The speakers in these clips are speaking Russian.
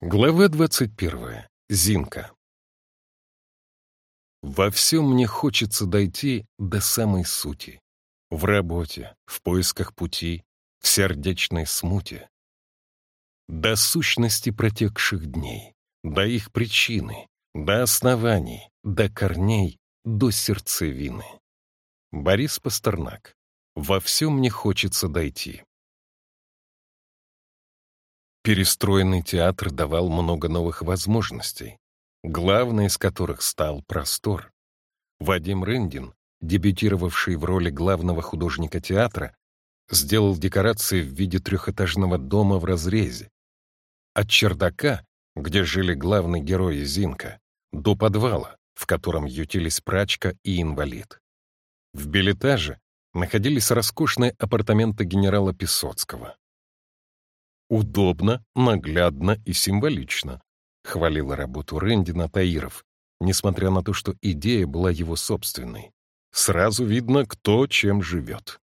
Глава двадцать первая. Зинка. Во всем мне хочется дойти до самой сути. В работе, в поисках пути, в сердечной смуте. До сущности протекших дней, до их причины, до оснований, до корней, до сердцевины. Борис Пастернак. Во всем мне хочется дойти. Перестроенный театр давал много новых возможностей, главной из которых стал простор. Вадим Рындин, дебютировавший в роли главного художника театра, сделал декорации в виде трехэтажного дома в разрезе. От чердака, где жили главный герой Зинка, до подвала, в котором ютились прачка и инвалид. В билетаже находились роскошные апартаменты генерала Песоцкого. Удобно, наглядно и символично, хвалила работу Рэндина Таиров, несмотря на то, что идея была его собственной. Сразу видно, кто чем живет.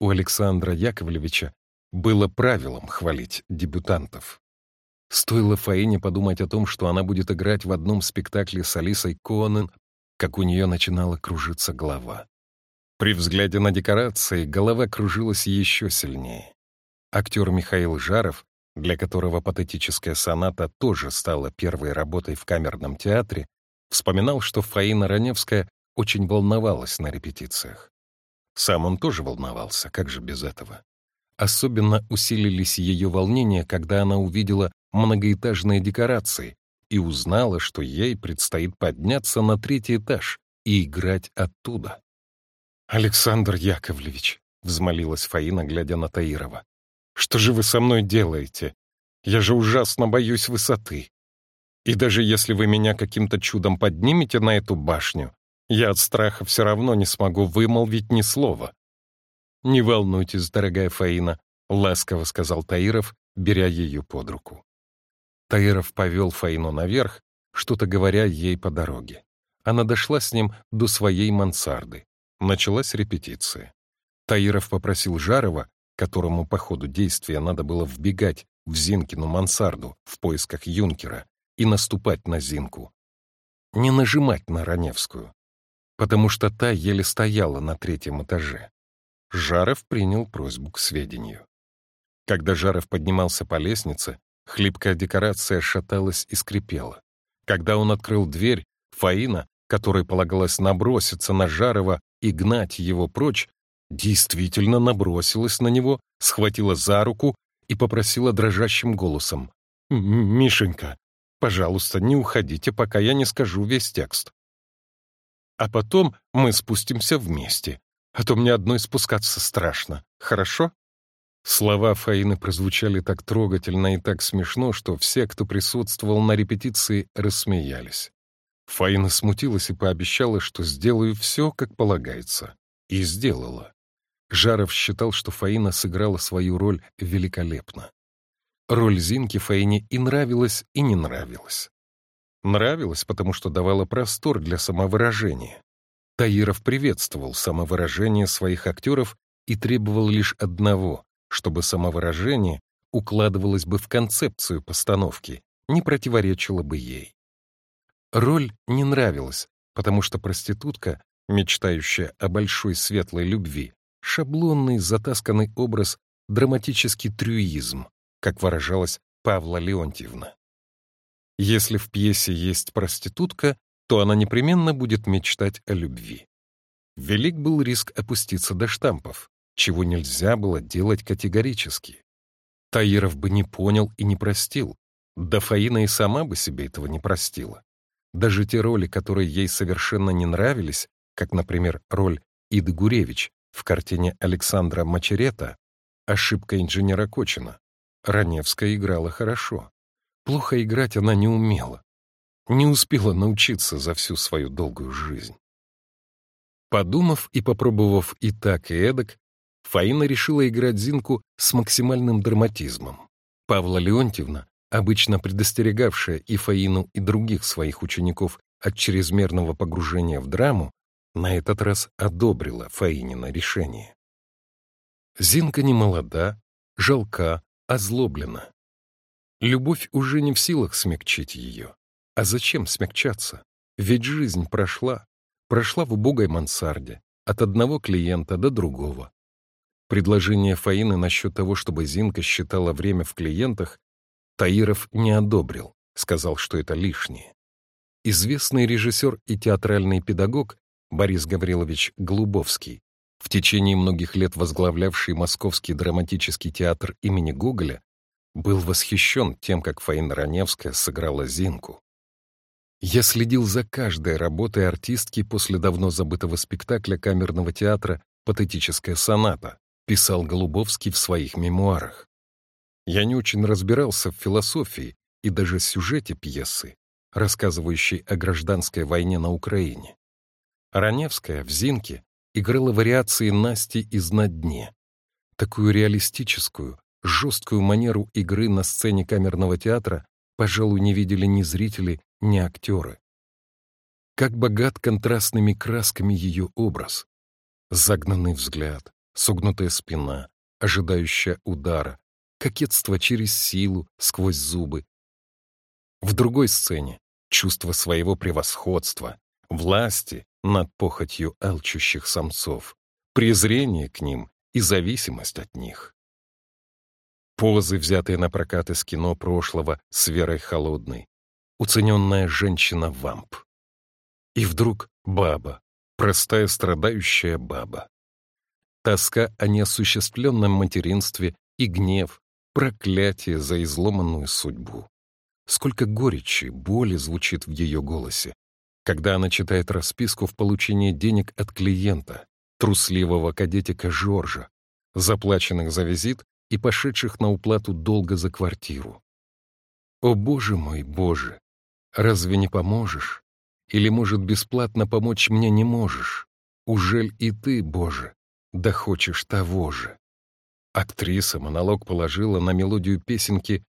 У Александра Яковлевича было правилом хвалить дебютантов. Стоило Фаине подумать о том, что она будет играть в одном спектакле с Алисой Конен, как у нее начинала кружиться голова. При взгляде на декорации голова кружилась еще сильнее. Актер Михаил Жаров, для которого патетическая соната тоже стала первой работой в камерном театре, вспоминал, что Фаина Раневская очень волновалась на репетициях. Сам он тоже волновался, как же без этого. Особенно усилились ее волнения, когда она увидела многоэтажные декорации и узнала, что ей предстоит подняться на третий этаж и играть оттуда. «Александр Яковлевич», — взмолилась Фаина, глядя на Таирова, что же вы со мной делаете? Я же ужасно боюсь высоты. И даже если вы меня каким-то чудом поднимете на эту башню, я от страха все равно не смогу вымолвить ни слова. «Не волнуйтесь, дорогая Фаина», — ласково сказал Таиров, беря ее под руку. Таиров повел Фаину наверх, что-то говоря ей по дороге. Она дошла с ним до своей мансарды. Началась репетиция. Таиров попросил Жарова которому по ходу действия надо было вбегать в Зинкину мансарду в поисках юнкера и наступать на Зинку. Не нажимать на Раневскую, потому что та еле стояла на третьем этаже. Жаров принял просьбу к сведению. Когда Жаров поднимался по лестнице, хлипкая декорация шаталась и скрипела. Когда он открыл дверь, Фаина, которой полагалось наброситься на Жарова и гнать его прочь, действительно набросилась на него, схватила за руку и попросила дрожащим голосом. «Мишенька, пожалуйста, не уходите, пока я не скажу весь текст. А потом мы спустимся вместе, а то мне одной спускаться страшно, хорошо?» Слова Фаины прозвучали так трогательно и так смешно, что все, кто присутствовал на репетиции, рассмеялись. Фаина смутилась и пообещала, что сделаю все, как полагается. И сделала. Жаров считал, что Фаина сыграла свою роль великолепно. Роль Зинки Фаине и нравилась, и не нравилась. Нравилась, потому что давала простор для самовыражения. Таиров приветствовал самовыражение своих актеров и требовал лишь одного, чтобы самовыражение укладывалось бы в концепцию постановки, не противоречило бы ей. Роль не нравилась, потому что проститутка, мечтающая о большой светлой любви, шаблонный, затасканный образ, драматический трюизм, как выражалась Павла Леонтьевна. Если в пьесе есть проститутка, то она непременно будет мечтать о любви. Велик был риск опуститься до штампов, чего нельзя было делать категорически. Таиров бы не понял и не простил, да Фаина и сама бы себе этого не простила. Даже те роли, которые ей совершенно не нравились, как, например, роль Иды Гуревич, в картине Александра Мачерета «Ошибка инженера Кочина» Раневская играла хорошо. Плохо играть она не умела. Не успела научиться за всю свою долгую жизнь. Подумав и попробовав и так, и эдак, Фаина решила играть Зинку с максимальным драматизмом. Павла Леонтьевна, обычно предостерегавшая и Фаину, и других своих учеников от чрезмерного погружения в драму, на этот раз одобрила Фаинина решение. Зинка не молода, жалка, озлоблена. Любовь уже не в силах смягчить ее. А зачем смягчаться? Ведь жизнь прошла. Прошла в убогой мансарде, от одного клиента до другого. Предложение Фаины насчет того, чтобы Зинка считала время в клиентах, Таиров не одобрил, сказал, что это лишнее. Известный режиссер и театральный педагог Борис Гаврилович Глубовский, в течение многих лет возглавлявший Московский драматический театр имени Гоголя, был восхищен тем, как Фаина Раневская сыграла Зинку. Я следил за каждой работой артистки после давно забытого спектакля камерного театра «Патетическая соната», писал Голубовский в своих мемуарах. Я не очень разбирался в философии и даже сюжете пьесы, рассказывающей о гражданской войне на Украине. Раневская в «Зинке» играла вариации Насти из «На дне». Такую реалистическую, жесткую манеру игры на сцене камерного театра, пожалуй, не видели ни зрители, ни актеры. Как богат контрастными красками ее образ. Загнанный взгляд, согнутая спина, ожидающая удара, кокетство через силу, сквозь зубы. В другой сцене — чувство своего превосходства, власти над похотью алчущих самцов, презрение к ним и зависимость от них. Позы, взятые на прокат из кино прошлого с Верой Холодной, уцененная женщина-вамп. И вдруг баба, простая страдающая баба. Тоска о неосуществленном материнстве и гнев, проклятие за изломанную судьбу. Сколько горечи, боли звучит в ее голосе, когда она читает расписку в получении денег от клиента, трусливого кадетика Жоржа, заплаченных за визит и пошедших на уплату долга за квартиру. О, Боже мой, Боже! Разве не поможешь? Или, может, бесплатно помочь мне не можешь? Ужель и ты, Боже, да хочешь того же? Актриса монолог положила на мелодию песенки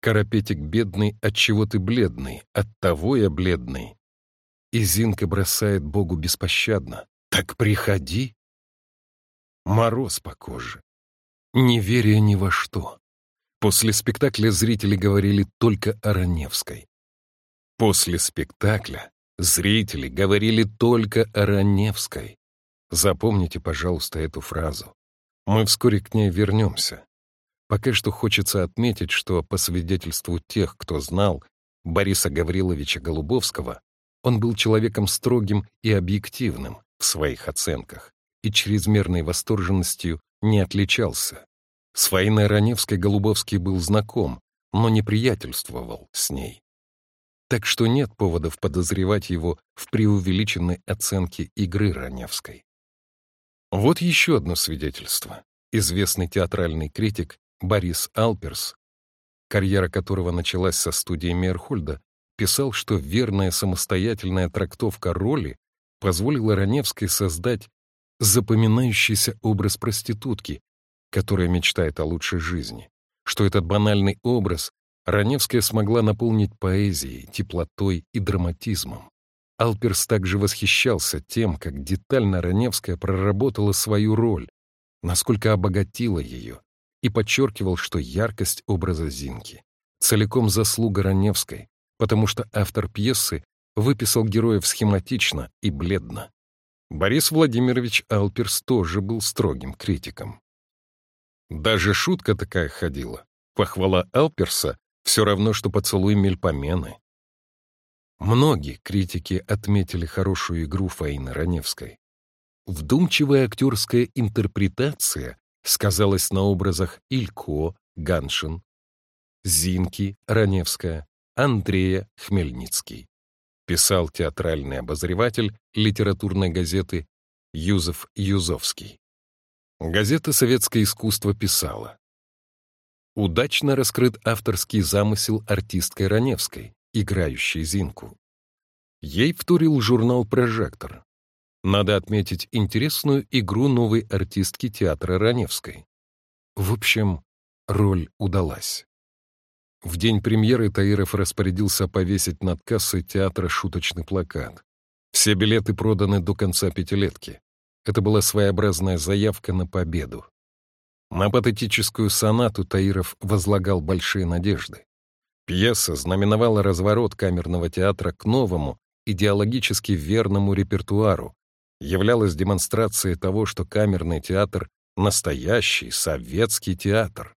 «Карапетик бедный, от чего ты бледный, от того я бледный». И Зинка бросает Богу беспощадно. «Так приходи!» Мороз по коже. Не веря ни во что. После спектакля зрители говорили только о Раневской. После спектакля зрители говорили только о Раневской. Запомните, пожалуйста, эту фразу. Мы вскоре к ней вернемся. Пока что хочется отметить, что по свидетельству тех, кто знал Бориса Гавриловича Голубовского, он был человеком строгим и объективным в своих оценках и чрезмерной восторженностью не отличался. С Фаиной Раневской Голубовский был знаком, но не приятельствовал с ней так что нет поводов подозревать его в преувеличенной оценке игры Раневской. Вот еще одно свидетельство. Известный театральный критик Борис Алперс, карьера которого началась со студии Мейерхольда, писал, что верная самостоятельная трактовка роли позволила Раневской создать запоминающийся образ проститутки, которая мечтает о лучшей жизни, что этот банальный образ Раневская смогла наполнить поэзией, теплотой и драматизмом. Алперс также восхищался тем, как детально Раневская проработала свою роль, насколько обогатила ее, и подчеркивал, что яркость образа Зинки целиком заслуга Раневской, потому что автор пьесы выписал героев схематично и бледно. Борис Владимирович Алперс тоже был строгим критиком. Даже шутка такая ходила. Похвала Алперса все равно, что поцелуй мельпомены. Многие критики отметили хорошую игру Фаины Раневской. Вдумчивая актерская интерпретация сказалась на образах Илько, Ганшин, Зинки, Раневская, Андрея, Хмельницкий. Писал театральный обозреватель литературной газеты Юзеф Юзовский. Газета «Советское искусство» писала Удачно раскрыт авторский замысел артисткой Раневской, играющей Зинку. Ей вторил журнал «Прожектор». Надо отметить интересную игру новой артистки театра Раневской. В общем, роль удалась. В день премьеры Таиров распорядился повесить над кассой театра шуточный плакат. Все билеты проданы до конца пятилетки. Это была своеобразная заявка на победу. На патетическую сонату Таиров возлагал большие надежды. Пьеса знаменовала разворот камерного театра к новому, идеологически верному репертуару, являлась демонстрацией того, что камерный театр — настоящий советский театр.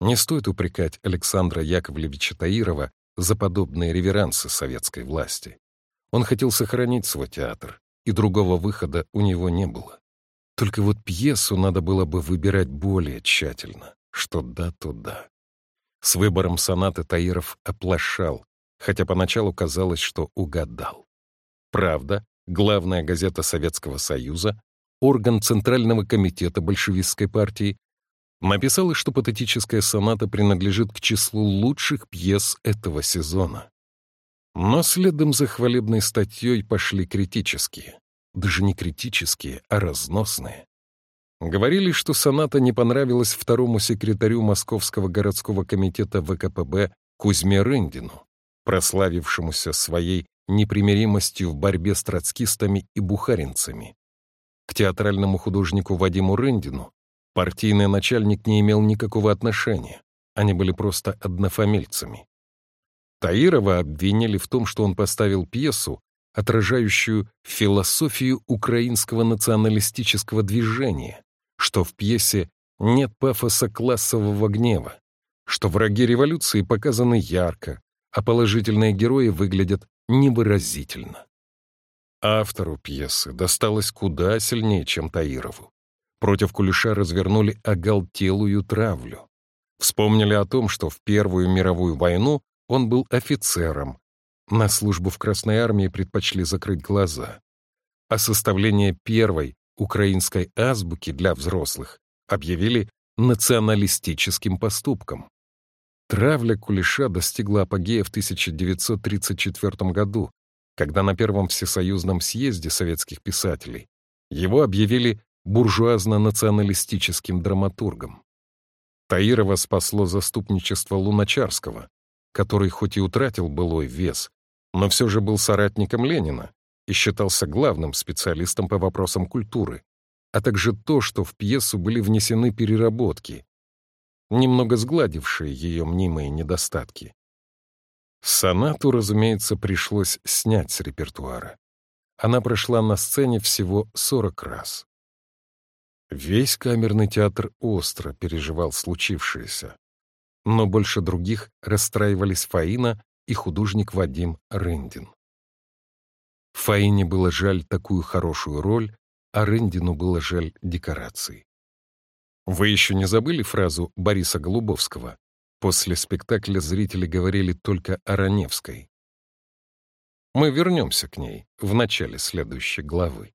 Не стоит упрекать Александра Яковлевича Таирова за подобные реверансы советской власти. Он хотел сохранить свой театр, и другого выхода у него не было. Только вот пьесу надо было бы выбирать более тщательно, что да, то да. С выбором сонаты Таиров оплошал, хотя поначалу казалось, что угадал. Правда, главная газета Советского Союза, орган Центрального комитета большевистской партии, написала, что патетическая соната принадлежит к числу лучших пьес этого сезона. Но следом за хвалебной статьей пошли критические. Даже не критические, а разносные. Говорили, что соната не понравилась второму секретарю Московского городского комитета ВКПБ Кузьме Рындину, прославившемуся своей непримиримостью в борьбе с троцкистами и бухаринцами. К театральному художнику Вадиму Рындину партийный начальник не имел никакого отношения, они были просто однофамильцами. Таирова обвинили в том, что он поставил пьесу, отражающую философию украинского националистического движения, что в пьесе нет пафоса классового гнева, что враги революции показаны ярко, а положительные герои выглядят невыразительно. Автору пьесы досталось куда сильнее, чем Таирову. Против Кулеша развернули оголтелую травлю. Вспомнили о том, что в Первую мировую войну он был офицером. На службу в Красной армии предпочли закрыть глаза. А составление первой украинской азбуки для взрослых объявили националистическим поступком. Травля Кулеша достигла апогея в 1934 году, когда на Первом всесоюзном съезде советских писателей его объявили буржуазно-националистическим драматургом. Таирова спасло заступничество Луначарского, который хоть и утратил былой вес, но все же был соратником Ленина и считался главным специалистом по вопросам культуры, а также то, что в пьесу были внесены переработки, немного сгладившие ее мнимые недостатки. Сонату, разумеется, пришлось снять с репертуара. Она прошла на сцене всего 40 раз. Весь камерный театр остро переживал случившееся, но больше других расстраивались Фаина и художник Вадим Рындин. Фаине было жаль такую хорошую роль, а Рындину было жаль декораций. Вы еще не забыли фразу Бориса Голубовского? После спектакля зрители говорили только о Раневской. Мы вернемся к ней в начале следующей главы.